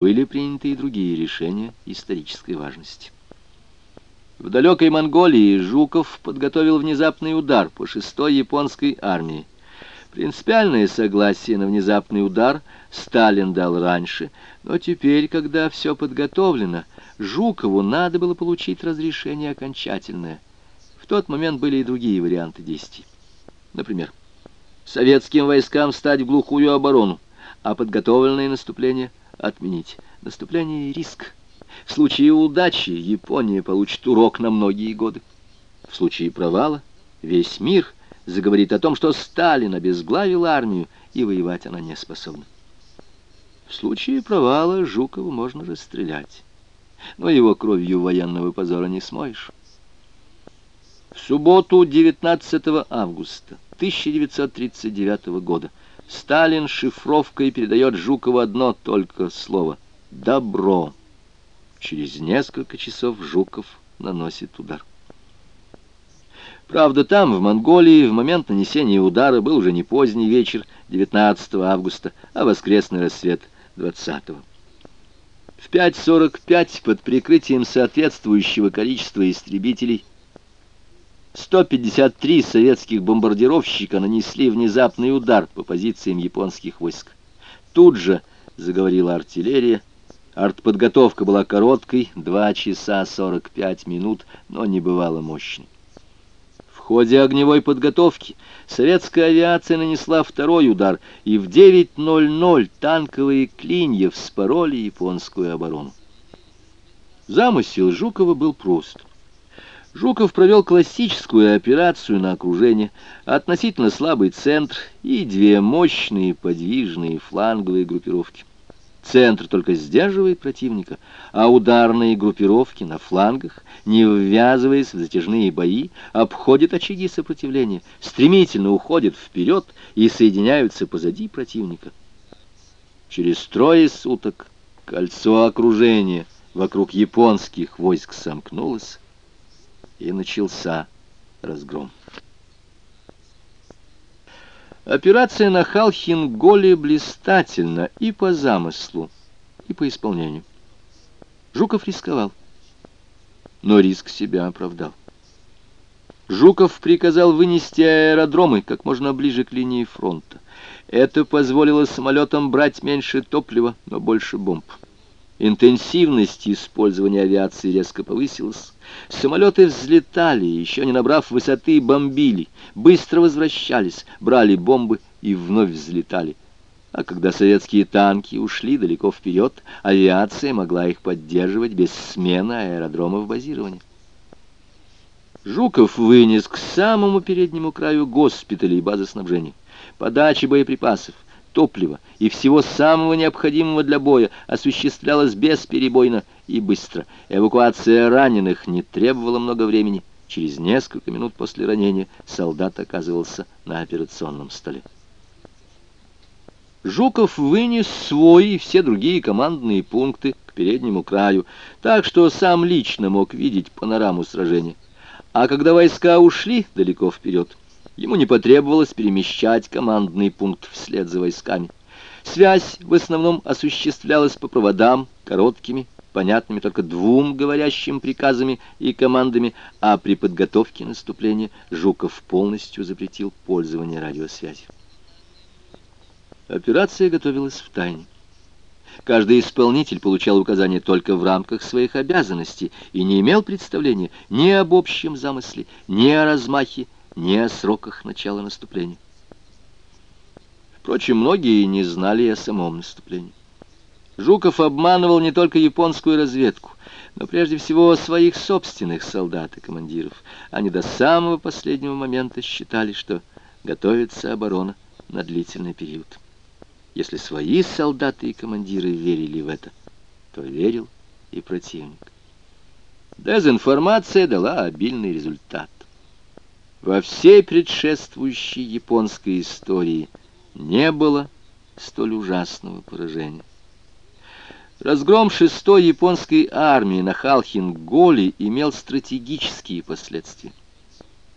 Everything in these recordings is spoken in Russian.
были приняты и другие решения исторической важности. В далекой Монголии Жуков подготовил внезапный удар по шестой японской армии. Принципиальное согласие на внезапный удар Сталин дал раньше, но теперь, когда все подготовлено, Жукову надо было получить разрешение окончательное. В тот момент были и другие варианты действий. Например, советским войскам стать в глухую оборону, а подготовленное наступление отменить. Наступление — риск. В случае удачи Япония получит урок на многие годы. В случае провала весь мир заговорит о том, что Сталин обезглавил армию, и воевать она не способна. В случае провала Жукова можно расстрелять, но его кровью военного позора не смоешь. В субботу 19 августа 1939 года Сталин шифровкой передает Жукову одно только слово — «добро». Через несколько часов Жуков наносит удар. Правда, там, в Монголии, в момент нанесения удара был уже не поздний вечер 19 августа, а воскресный рассвет 20 -го. В 5.45 под прикрытием соответствующего количества истребителей 153 советских бомбардировщика нанесли внезапный удар по позициям японских войск. Тут же заговорила артиллерия. Артподготовка была короткой, 2 часа 45 минут, но не бывало мощной. В ходе огневой подготовки советская авиация нанесла второй удар, и в 9.00 танковые клинья вспороли японскую оборону. Замысел Жукова был прост. Жуков провел классическую операцию на окружение, относительно слабый центр и две мощные подвижные фланговые группировки. Центр только сдерживает противника, а ударные группировки на флангах, не ввязываясь в затяжные бои, обходят очаги сопротивления, стремительно уходят вперед и соединяются позади противника. Через трое суток кольцо окружения вокруг японских войск сомкнулось, и начался разгром. Операция на Халхин-Голе блистательна и по замыслу, и по исполнению. Жуков рисковал, но риск себя оправдал. Жуков приказал вынести аэродромы как можно ближе к линии фронта. Это позволило самолетам брать меньше топлива, но больше бомб. Интенсивность использования авиации резко повысилась. Самолеты взлетали, еще не набрав высоты, бомбили, быстро возвращались, брали бомбы и вновь взлетали. А когда советские танки ушли далеко вперед, авиация могла их поддерживать без смены аэродромов базирования. Жуков вынес к самому переднему краю госпиталей базы снабжения, подачи боеприпасов, топлива и всего самого необходимого для боя осуществлялась бесперебойно и быстро. Эвакуация раненых не требовала много времени. Через несколько минут после ранения солдат оказывался на операционном столе. Жуков вынес свой и все другие командные пункты к переднему краю, так что сам лично мог видеть панораму сражения. А когда войска ушли далеко вперед, Ему не потребовалось перемещать командный пункт вслед за войсками. Связь в основном осуществлялась по проводам, короткими, понятными только двум говорящим приказами и командами, а при подготовке наступления Жуков полностью запретил пользование радиосвязью. Операция готовилась в тайне. Каждый исполнитель получал указания только в рамках своих обязанностей и не имел представления ни об общем замысле, ни о размахе, ни о сроках начала наступления. Впрочем, многие не знали о самом наступлении. Жуков обманывал не только японскую разведку, но прежде всего своих собственных солдат и командиров. Они до самого последнего момента считали, что готовится оборона на длительный период. Если свои солдаты и командиры верили в это, то верил и противник. Дезинформация дала обильный результат. Во всей предшествующей японской истории не было столь ужасного поражения. Разгром шестой японской армии на Халхин-Голе имел стратегические последствия.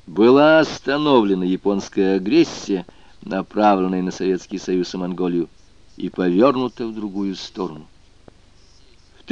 Была остановлена японская агрессия, направленная на Советский Союз и Монголию, и повернута в другую сторону.